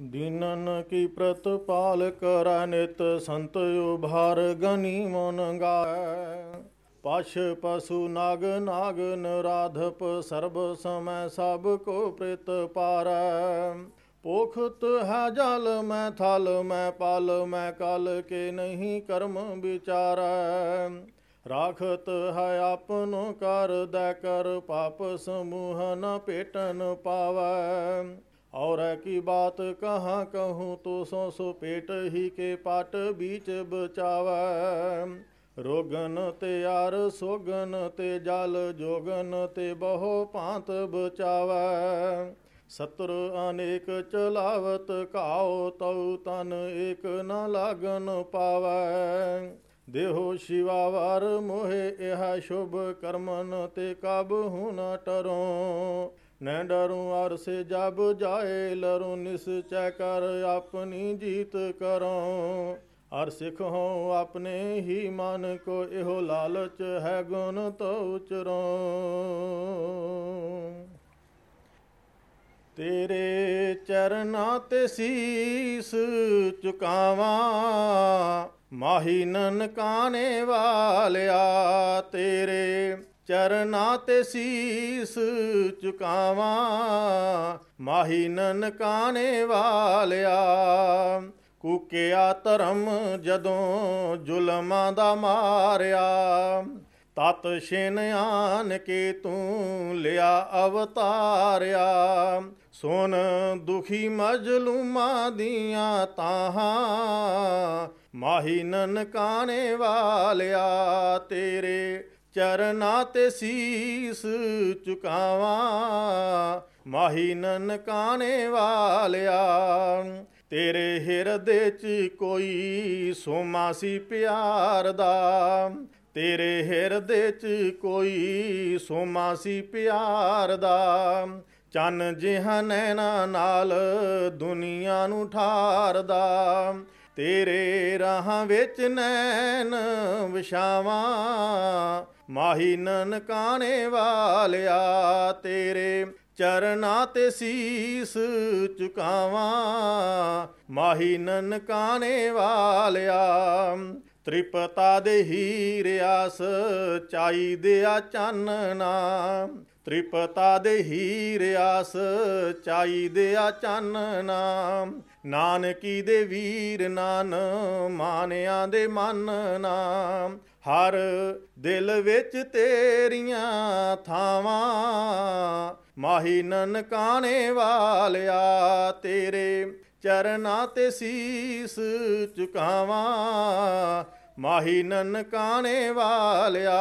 दीनन की प्रतिपाल कर नित संत उभार गनी मन गाय। पश पशु नाग नागन राधप सर्व समय सबको प्रीत पार। पोखत है जल में थल में पाल में काल के नहीं कर्म विचार। राखत है अपन कर दे कर पाप समूह न पेटन पाव। और की बात कहाँ कहूँ तो सो सो पेट ही के पाट बीच बचावै रोगन ते यार सोगन ते जाल जोगन ते बहु पांत बचावै सत्र अनेक चलावत काओ तऊ तन एक न लागन पावै देहो शिवावार मोहे यह शुभ कर्मन ते कब हूँ न टरो ਨੈ ਡਰੂ ਅਰਸੇ ਜਬ ਜਾਏ, ਲਰੂ ਨਿਸਚੈ ਕਰ ਆਪਣੀ ਜੀਤ ਕਰੋ। ਅਰ ਸਿਖ ਹੋ ਆਪਣੇ ਹੀ ਮਨ, ਕੋ ਇਹੋ ਲਾਲਚ ਹੈ ਗੁਣ ਤੋ ਉਚਰਉ ਤੇਰੇ ਚਰਨਾ ਤੇ ਸੀਸ ਚੁਕਾਵਾਂ ਮਾਹੀ ਨਨਕਾਣੇ ਵਾਲਿਆ ਤੇਰੇ ਚਰਨਾ ਤੇ ਸੀਸ ਚੁਕਾਵਾਂ ਮਾਹੀ ਨਨਕਾਣੇ ਵਾਲਿਆ, ਕੁਕਿਆ ਧਰਮ ਜਦੋਂ ਜ਼ੁਲਮਾਂ ਦਾ ਮਾਰਿਆ। ਤਤ ਸ਼ਿਨ ਆਨ ਕੇ ਤੂੰ ਲਿਆ ਅਵਤਾਰਿਆ। ਸੁਨ ਦੁਖੀ ਮਜਲੂਮਾਂ ਦੀਆਂ ਤਾਹਾਂ। ਮਾਹੀ ਨਨਕਾਣੇ ਵਾਲਿਆ, ਤੇਰੇ ਚਰਨਾ ਤੇ ਸੀਸ ਚੁਕਾਵਾਂ ਮਾਹੀ ਨਨਕਾਣੇ ਵਾਲਿਆ। ਤੇਰੇ ਹਿਰਦੇ 'ਚ ਕੋਈ ਸੋਮਾ ਸੀ ਪਿਆਰ ਦਾ। ਤੇਰੇ ਹਿਰਦੇ 'ਚ ਕੋਈ ਸੋਮਾ ਸੀ ਪਿਆਰ ਦਾ। ਚੰਨ ਜਿਹਾਂ ਨੈਣਾ ਨਾਲ ਦੁਨੀਆ ਨੂੰ ਠਾਰਦਾ। ਤੇਰੇ ਰਾਹਾਂ ਵਿੱਚ ਨੈਣ ਵਿਛਾਵਾਂ। ਮਾਹੀ ਨਨਕਾਣੇ ਵਾਲਿਆ, ਤੇਰੇ ਚਰਨਾਂ ਤੇ ਸੀਸ ਝੁਕਾਵਾਂ। ਮਾਹੀ ਨਨਕਾਣੇ ਵਾਲਿਆ ਤ੍ਰਿਪਤਾ ਦੇ ਹੀਰਿਆਸ ਚਾਹੀਦਿਆ ਚਾਨਣਾ ਤ੍ਰਿਪਤਾ ਦੇ ਹੀਰਿਆਸ ਚਾਹੀਦਿਆ ਚਾਨਣਾ ਨਾਨਕੀ ਦੇ ਵੀਰ ਨਾਨ, ਮਾਨਿਆਂ ਦੇ ਮਨ ਹਰ ਦਿਲ ਵਿੱਚ ਤੇਰੀਆਂ ਥਾਵਾਂ, ਮਾਹੀ ਨਨਕਾਣੇ ਵਾਲਿਆ ਤੇਰੇ ਚਰਨਾਂ ਤੇ ਸੀਸ ਝੁਕਾਵਾਂ। ਮਾਹੀ ਨਨਕਾਣੇ ਵਾਲਿਆ,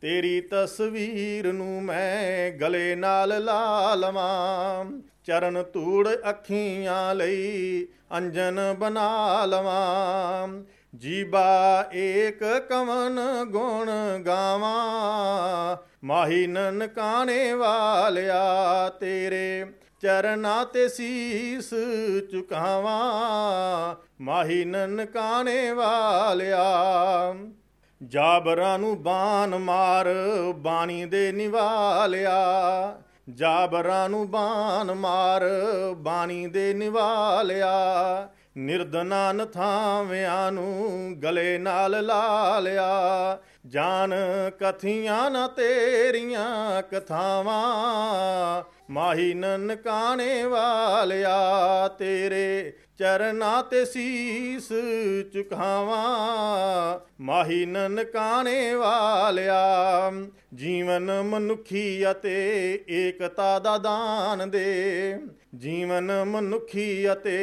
ਤੇਰੀ ਤਸਵੀਰ ਨੂੰ ਮੈਂ ਗਲੇ ਨਾਲ ਲਾ ਲਵਾਂ। ਚਰਨ ਧੂੜ ਅੱਖੀਆਂ ਲਈ ਅੰਜਨ ਬਣਾ ਲਵਾਂ। ਜੀਬਾ ਏਕ ਕਵਨ ਗੁਣ ਗਾਵਾਂ। ਮਾਹੀ ਨਨਕਾਣੇ ਵਾਲਿਆ, ਤੇਰੇ ਚਰਨਾਂ ਤੇ ਸੀਸ ਝੁਕਾਵਾਂ। ਮਾਹੀ ਨਨਕਾਣੇ ਵਾਲਿਆ। ਜਾਬਰਾਂ ਨੂੰ ਬਾਣ ਮਾਰ, ਬਾਣੀ ਦੇ ਨਿਵਾਲਿਆ। ਜਾਬਰਾਂ ਨੂੰ ਬਾਣ ਮਾਰ, ਬਾਣੀ ਦੇ ਨਿਵਾਲਿਆ। ਨਿਰਦਨਾਨ ਥਾਵਿਆਂ ਨੂੰ ਗਲੇ ਨਾਲ ਲਾ ਲਿਆ ਜਾਨ ਕਥੀਆਂ ਨਾ ਤੇਰੀਆਂ ਕਥਾਵਾਂ, ਮਾਹੀ ਨਨਕਾਣੇ ਵਾਲਿਆ ਤੇਰੇ ਚਰਨਾਂ ਤੇ ਸੀਸ ਝੁਕਾਵਾਂ, ਮਾਹੀ ਨਨਕਾਣੇ ਵਾਲਿਆ ਜੀਵਨ ਮਨੁੱਖੀ ਅਤੇ ਏਕਤਾ ਦਾ ਦਾਨ ਦੇ। ਜੀਵਨ ਮਨੁੱਖੀ ਅਤੇ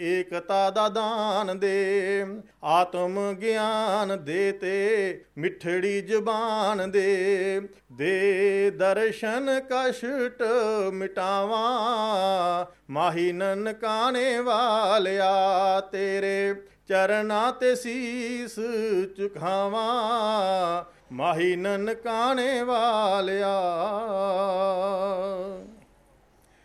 ਏਕਤਾ ਦਾ ਦਾਨ ਦੇ। ਆਤਮ ਗਿਆਨ ਦੇ ਤੇ ਮਿੱਠੜੀ ਜ਼ਬਾਨ ਦੇ। ਦੇ ਦਰਸ਼ਨ ਕਸ਼ਟ ਮਿਟਾਵਾਂ, ਮਾਹੀ ਨਨਕਾਣੇ ਵਾਲਿਆ ਤੇਰੇ। ਚਰਨਾਂ ਤੇ ਸੀਸ ਝੁਕਾਵਾਂ ਮਾਹੀ ਨਨਕਾਣੇ ਵਾਲਿਆ।